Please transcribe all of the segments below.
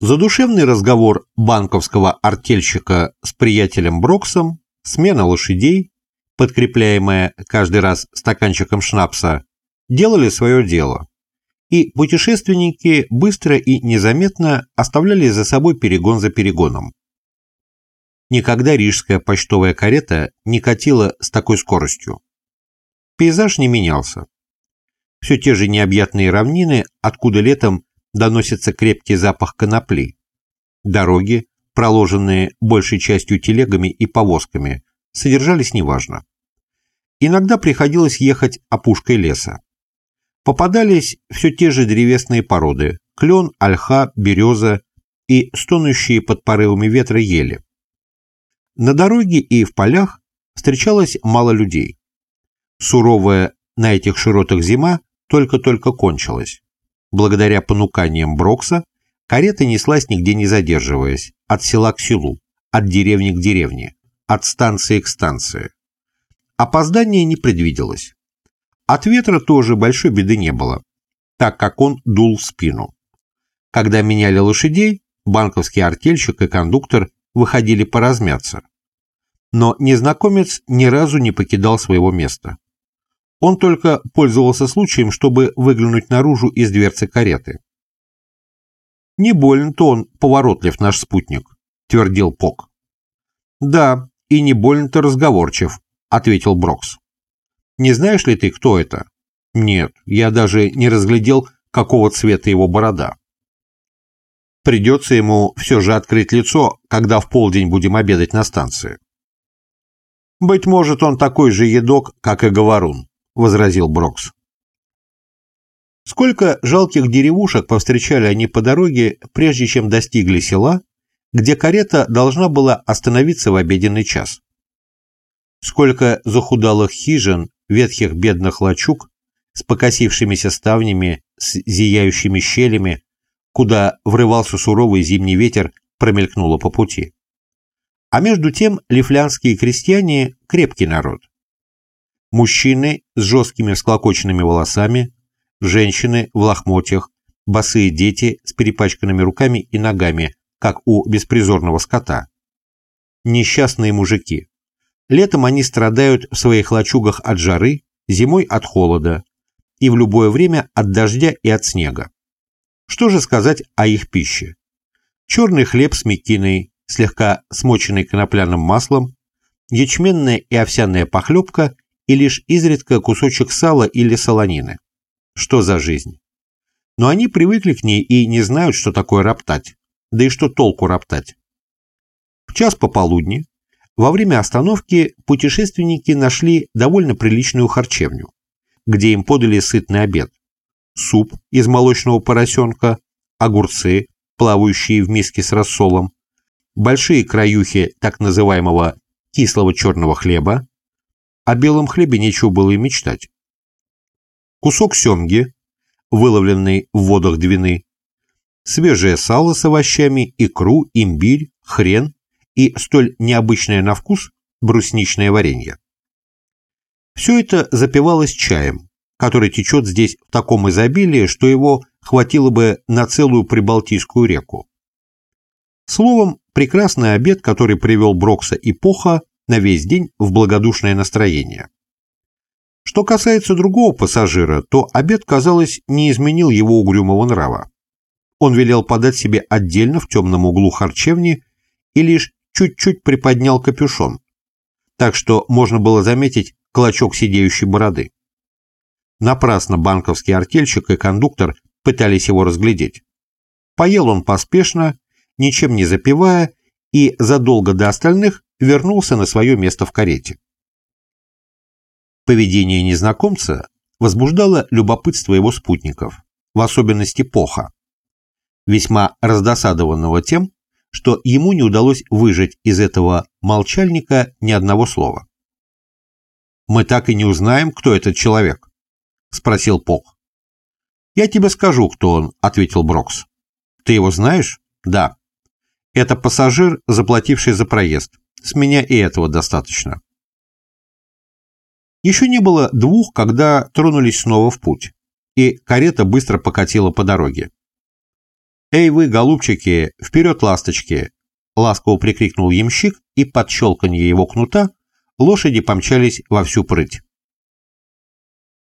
Задушевный разговор банковского артельщика с приятелем Броксом, смена лошадей, подкрепляемая каждый раз стаканчиком шнапса, делали свое дело. И путешественники быстро и незаметно оставляли за собой перегон за перегоном. Никогда рижская почтовая карета не катила с такой скоростью. Пейзаж не менялся. Все те же необъятные равнины, откуда летом доносится крепкий запах конопли. Дороги, проложенные большей частью телегами и повозками, содержались неважно. Иногда приходилось ехать опушкой леса. Попадались все те же древесные породы – клен, ольха, береза и стонущие под порывами ветра ели. На дороге и в полях встречалось мало людей. Суровая на этих широтах зима только-только кончилась. Благодаря понуканиям Брокса карета неслась нигде не задерживаясь, от села к селу, от деревни к деревне, от станции к станции. Опоздания не предвиделось. От ветра тоже большой беды не было, так как он дул в спину. Когда меняли лошадей, банковский артельщик и кондуктор выходили поразмяться. Но незнакомец ни разу не покидал своего места. Он только пользовался случаем, чтобы выглянуть наружу из дверцы кареты. «Не больно-то он поворотлив, наш спутник», — твердил Пок. «Да, и не больно-то разговорчив», — ответил Брокс. «Не знаешь ли ты, кто это?» «Нет, я даже не разглядел, какого цвета его борода». Придется ему все же открыть лицо, когда в полдень будем обедать на станции. Быть может, он такой же едок, как и Говорун, возразил Брокс. Сколько жалких деревушек повстречали они по дороге, прежде чем достигли села, где карета должна была остановиться в обеденный час. Сколько захудалых хижин, ветхих бедных лачуг, с покосившимися ставнями, с зияющими щелями, куда врывался суровый зимний ветер, промелькнуло по пути. А между тем лифлянские крестьяне – крепкий народ. Мужчины с жесткими всклокоченными волосами, женщины в лохмотьях, босые дети с перепачканными руками и ногами, как у беспризорного скота. Несчастные мужики. Летом они страдают в своих лачугах от жары, зимой от холода и в любое время от дождя и от снега. Что же сказать о их пище? Черный хлеб с мекиной, слегка смоченный конопляным маслом, ячменная и овсяная похлебка и лишь изредка кусочек сала или солонины. Что за жизнь? Но они привыкли к ней и не знают, что такое роптать. Да и что толку роптать? В час пополудни, во время остановки, путешественники нашли довольно приличную харчевню, где им подали сытный обед суп из молочного поросенка, огурцы, плавающие в миске с рассолом, большие краюхи так называемого кислого черного хлеба, о белом хлебе нечего было и мечтать. Кусок семги, выловленный в водах Двины, свежее сало с овощами, икру, имбирь, хрен и столь необычное на вкус брусничное варенье. Все это запивалось чаем, который течет здесь в таком изобилии, что его хватило бы на целую Прибалтийскую реку. Словом, прекрасный обед, который привел Брокса и Поха на весь день в благодушное настроение. Что касается другого пассажира, то обед, казалось, не изменил его угрюмого нрава. Он велел подать себе отдельно в темном углу харчевни и лишь чуть-чуть приподнял капюшон, так что можно было заметить клочок сидеющей бороды. Напрасно банковский артельщик и кондуктор пытались его разглядеть. Поел он поспешно, ничем не запивая, и задолго до остальных вернулся на свое место в карете. Поведение незнакомца возбуждало любопытство его спутников, в особенности Поха, весьма раздосадованного тем, что ему не удалось выжать из этого молчальника ни одного слова. «Мы так и не узнаем, кто этот человек», — спросил Пок. «Я тебе скажу, кто он», — ответил Брокс. «Ты его знаешь?» «Да». «Это пассажир, заплативший за проезд. С меня и этого достаточно». Еще не было двух, когда тронулись снова в путь, и карета быстро покатила по дороге. «Эй вы, голубчики, вперед, ласточки!» Ласково прикрикнул ямщик, и под щелканье его кнута лошади помчались во всю прыть.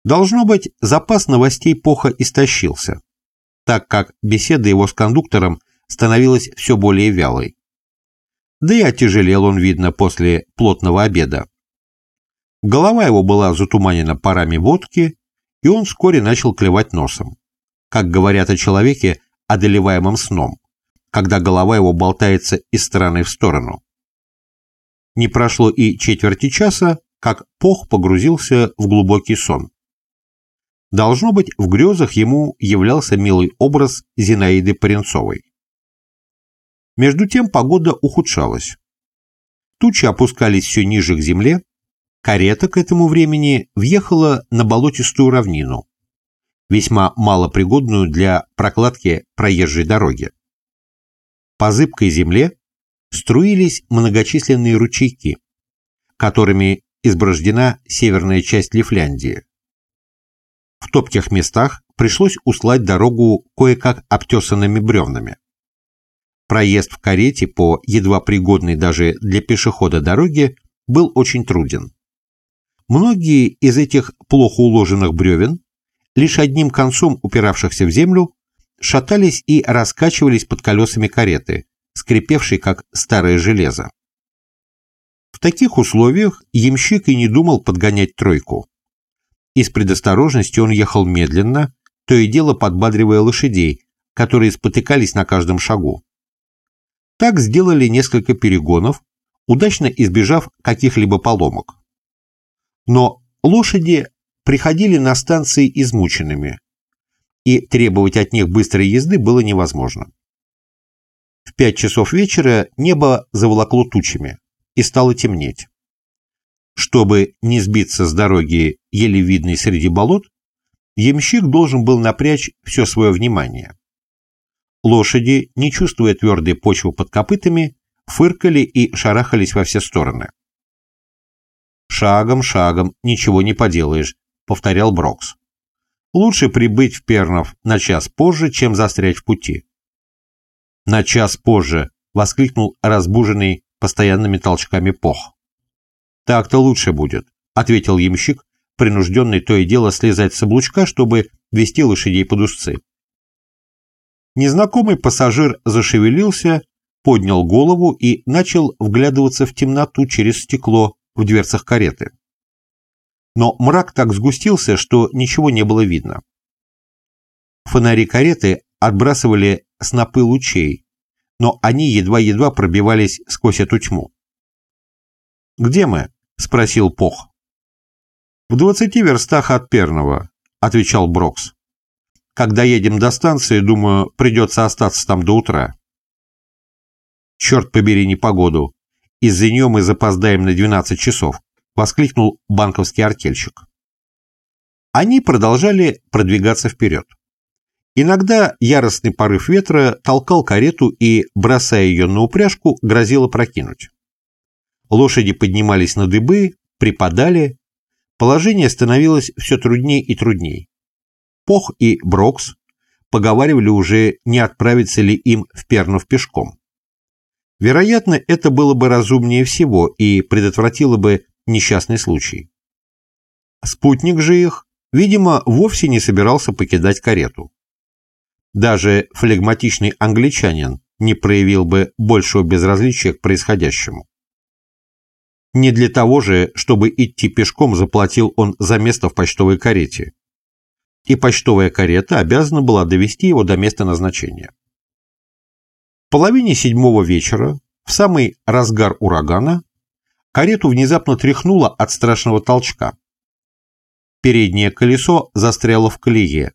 Должно быть, запас новостей Поха истощился, так как беседа его с кондуктором становилась все более вялой. Да и отяжелел он, видно, после плотного обеда. Голова его была затуманена парами водки, и он вскоре начал клевать носом. Как говорят о человеке, одолеваемом сном, когда голова его болтается из стороны в сторону. Не прошло и четверти часа, как Пох погрузился в глубокий сон. Должно быть, в грезах ему являлся милый образ Зинаиды Паренцовой. Между тем погода ухудшалась. Тучи опускались все ниже к земле, карета к этому времени въехала на болотистую равнину, весьма малопригодную для прокладки проезжей дороги. По зыбкой земле струились многочисленные ручейки, которыми изброждена северная часть Лифляндии. В топких местах пришлось услать дорогу кое-как обтесанными бревнами. Проезд в карете по едва пригодной даже для пешехода дороге был очень труден. Многие из этих плохо уложенных бревен, лишь одним концом упиравшихся в землю, шатались и раскачивались под колесами кареты, скрипевшей как старое железо. В таких условиях ямщик и не думал подгонять тройку. Из предосторожности он ехал медленно, то и дело подбадривая лошадей, которые спотыкались на каждом шагу. Так сделали несколько перегонов, удачно избежав каких-либо поломок. Но лошади приходили на станции измученными, и требовать от них быстрой езды было невозможно. В пять часов вечера небо заволокло тучами, и стало темнеть. Чтобы не сбиться с дороги, еле видной среди болот, ямщик должен был напрячь все свое внимание. Лошади, не чувствуя твердой почвы под копытами, фыркали и шарахались во все стороны. «Шагом, шагом, ничего не поделаешь», — повторял Брокс. «Лучше прибыть в Пернов на час позже, чем застрять в пути». «На час позже», — воскликнул разбуженный постоянными толчками Пох. «Так-то лучше будет», — ответил ямщик, принужденный то и дело слезать с облучка, чтобы вести лошадей под узцы. Незнакомый пассажир зашевелился, поднял голову и начал вглядываться в темноту через стекло в дверцах кареты. Но мрак так сгустился, что ничего не было видно. Фонари кареты отбрасывали снопы лучей, но они едва-едва пробивались сквозь эту тьму. «Где мы?» — спросил Пох. «В двадцати верстах от Перного», — отвечал Брокс. Когда едем до станции, думаю, придется остаться там до утра. Черт побери непогоду. Из-за нее мы запоздаем на 12 часов, воскликнул банковский артельщик. Они продолжали продвигаться вперед. Иногда яростный порыв ветра толкал карету и, бросая ее на упряжку, грозило прокинуть. Лошади поднимались на дыбы, припадали. Положение становилось все труднее и труднее. Пох и Брокс поговаривали уже, не отправиться ли им в Пернов пешком. Вероятно, это было бы разумнее всего и предотвратило бы несчастный случай. Спутник же их, видимо, вовсе не собирался покидать карету. Даже флегматичный англичанин не проявил бы большего безразличия к происходящему. Не для того же, чтобы идти пешком, заплатил он за место в почтовой карете и почтовая карета обязана была довести его до места назначения. В половине седьмого вечера, в самый разгар урагана, карету внезапно тряхнуло от страшного толчка. Переднее колесо застряло в колее.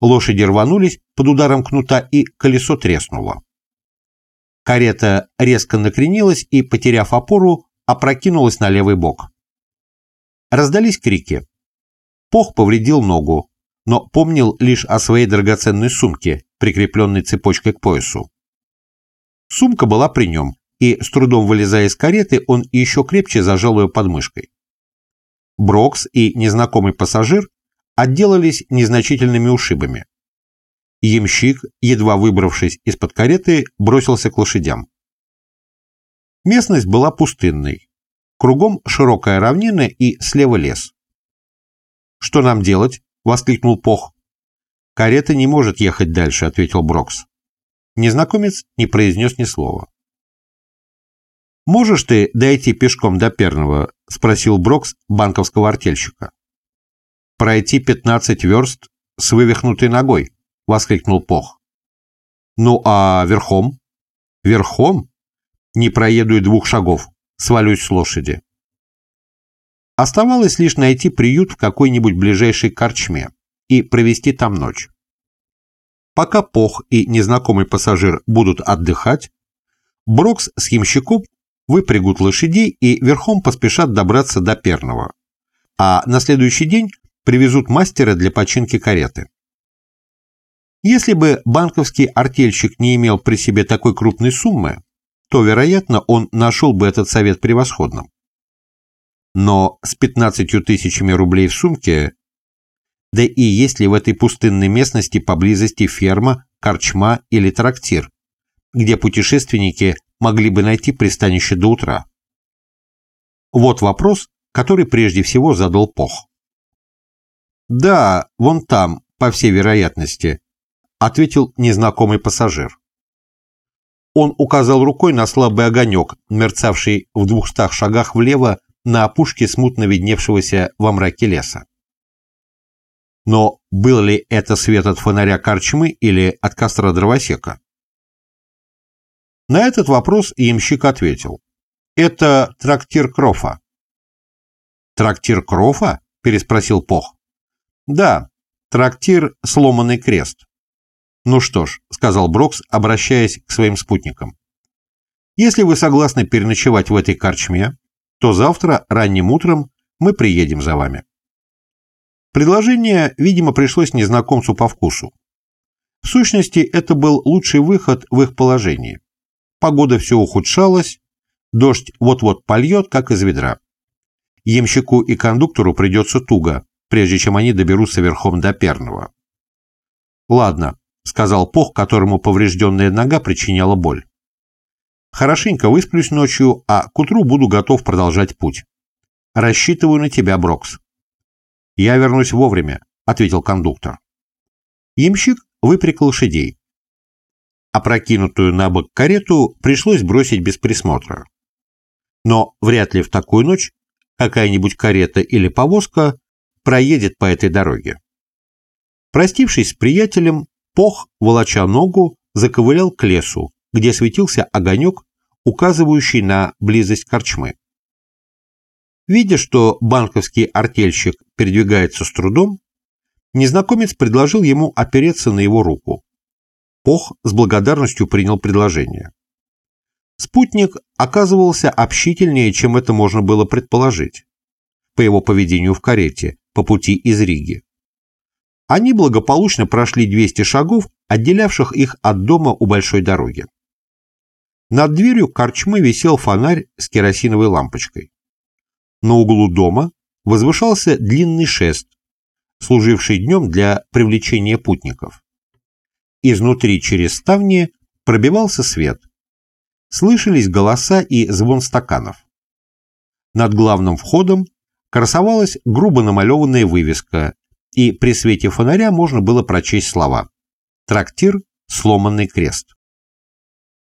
Лошади рванулись под ударом кнута, и колесо треснуло. Карета резко накренилась и, потеряв опору, опрокинулась на левый бок. Раздались крики. Пох повредил ногу, но помнил лишь о своей драгоценной сумке, прикрепленной цепочкой к поясу. Сумка была при нем, и, с трудом вылезая из кареты, он еще крепче зажал ее подмышкой. Брокс и незнакомый пассажир отделались незначительными ушибами. Ямщик, едва выбравшись из-под кареты, бросился к лошадям. Местность была пустынной. Кругом широкая равнина и слева лес. «Что нам делать?» — воскликнул Пох. «Карета не может ехать дальше», — ответил Брокс. Незнакомец не произнес ни слова. «Можешь ты дойти пешком до Перного?» — спросил Брокс банковского артельщика. «Пройти пятнадцать верст с вывихнутой ногой», — воскликнул Пох. «Ну а верхом?» «Верхом? Не проеду и двух шагов, свалюсь с лошади». Оставалось лишь найти приют в какой-нибудь ближайшей корчме и провести там ночь. Пока Пох и незнакомый пассажир будут отдыхать, Брокс с ямщиком выпрягут лошадей и верхом поспешат добраться до Перного, а на следующий день привезут мастера для починки кареты. Если бы банковский артельщик не имел при себе такой крупной суммы, то, вероятно, он нашел бы этот совет превосходным. Но с 15 тысячами рублей в сумке, да и есть ли в этой пустынной местности поблизости ферма, корчма или трактир, где путешественники могли бы найти пристанище до утра? Вот вопрос, который прежде всего задал Пох. «Да, вон там, по всей вероятности», ответил незнакомый пассажир. Он указал рукой на слабый огонек, мерцавший в двухстах шагах влево на опушке смутно видневшегося во мраке леса. Но был ли это свет от фонаря корчмы или от костра дровосека? На этот вопрос ямщик ответил. Это трактир Крофа. Трактир Крофа? переспросил Пох. Да, трактир «Сломанный крест». «Ну что ж», — сказал Брокс, обращаясь к своим спутникам. «Если вы согласны переночевать в этой корчме, то завтра ранним утром мы приедем за вами». Предложение, видимо, пришлось незнакомцу по вкусу. В сущности, это был лучший выход в их положении. Погода все ухудшалась, дождь вот-вот польет, как из ведра. Емщику и кондуктору придется туго, прежде чем они доберутся верхом до Перного. Ладно, — сказал Пох, которому поврежденная нога причиняла боль. «Хорошенько высплюсь ночью, а к утру буду готов продолжать путь. Рассчитываю на тебя, Брокс». «Я вернусь вовремя», — ответил кондуктор. Ямщик выпряг лошадей. Опрокинутую на бок карету пришлось бросить без присмотра. Но вряд ли в такую ночь какая-нибудь карета или повозка проедет по этой дороге. Простившись с приятелем, Пох, волоча ногу, заковылял к лесу, где светился огонек, указывающий на близость корчмы. Видя, что банковский артельщик передвигается с трудом, незнакомец предложил ему опереться на его руку. Пох с благодарностью принял предложение. Спутник оказывался общительнее, чем это можно было предположить, по его поведению в карете, по пути из Риги. Они благополучно прошли 200 шагов, отделявших их от дома у большой дороги. Над дверью корчмы висел фонарь с керосиновой лампочкой. На углу дома возвышался длинный шест, служивший днем для привлечения путников. Изнутри через ставни пробивался свет. Слышались голоса и звон стаканов. Над главным входом красовалась грубо намалеванная вывеска и при свете фонаря можно было прочесть слова «Трактир. Сломанный крест».